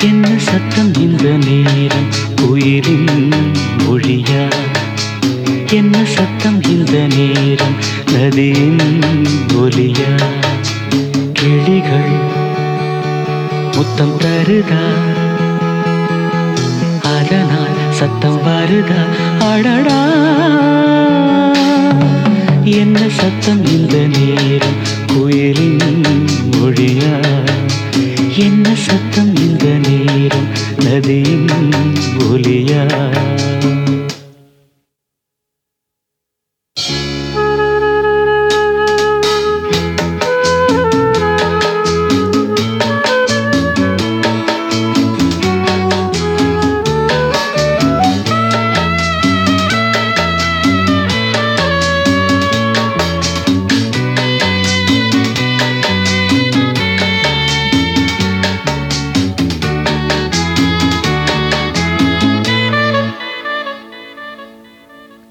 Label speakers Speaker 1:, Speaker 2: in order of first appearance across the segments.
Speaker 1: என்ன சத்தம் இந்த நேரம்? உயிரின் மொழியா? என்ன சத்தம் இந்த நேரம்? நதியின் ஒலியா? கிளிகள் முத்தம் தருதா? அதனால் சத்தம் வருதா? அடடா! என்ன சத்தம் இந்த நேரம்? குயிலின் நதியின் ஒலியா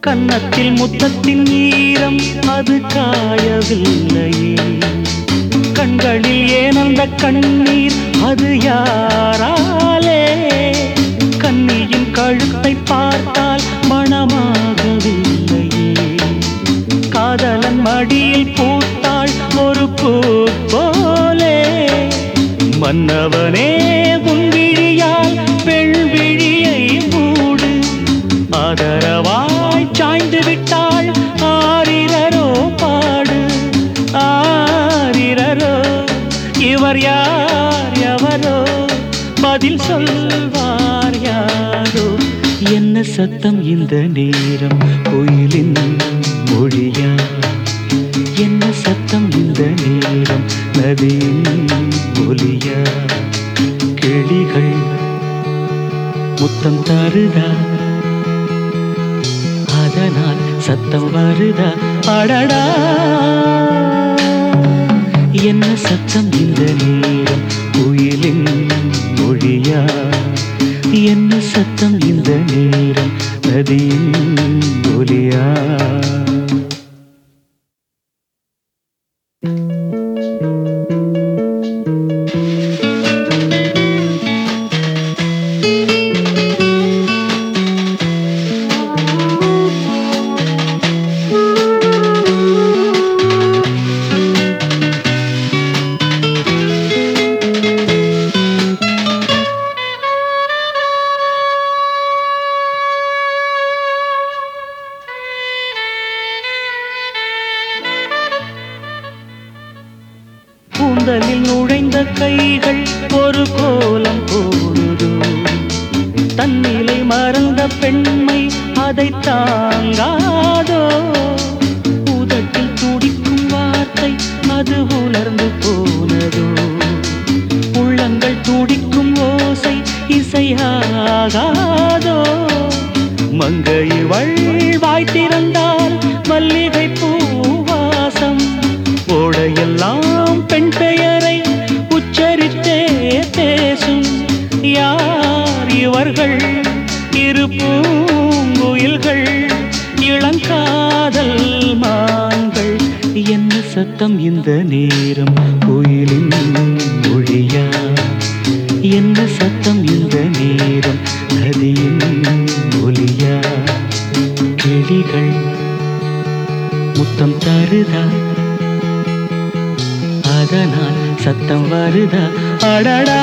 Speaker 1: கன்னத்தில் முத்தத்தின் ஈரம் அது காயவில்லையே கண்களில் ஏனந்த கண்ணீர் அது யாராலே? கண்ணியின் கழுத்தை பார்த்தால் மனமாகவில்லையே காதலன் மடியில் பூத்தாள் ஒரு பூ போலே. மன்னவனே உன் சாய்ந்து விட்டாள் ஆரிரரோ பாடு ஆரிரரோ. இவர் யார் எவரோ? பதில் சொல்வார் யாரோ? என்ன சத்தம் இந்த நேரம்? கோயிலின் மொழியா? என்ன சத்தம் இந்த நேரம்? நதியின் ஒலியா? கிளிகள் முத்தம் தருதா? நான் சத்தம் வருதா? அடடா! என்ன சத்தம் இந்த நேரம்? குயிலின் மொழியா? என்ன சத்தம் இந்த நேரம்? நதியின் ஒலியா? கூந்தலில் நுழைந்த கைகள் ஒரு கோலம் போடுதோ. தன்னிலை மறந்த பெண்மை அதை தாங்காதோ பெண் பெயரை உச்சரித்தே பேசும். யார் இவர்கள்? இரு பூங்குயில்கள் இளங்காதல் மான்கள். என்ன சத்தம் இந்த நேரம் கோயிலின் மொழியா? என்ன சத்தம் இந்த நேரம் நதியின் ஒலியா? கிளிகள் முத்தம் தருதா? அதனால் சத்தம் வருதா? அடடா.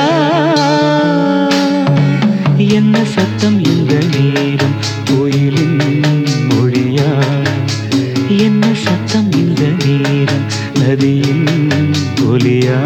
Speaker 1: என்ன சத்தம் இந்த நேரம்? கோயிலின் மொழியா? என்ன சத்தம் இந்த நேரம்? நதியின் ஒலியா?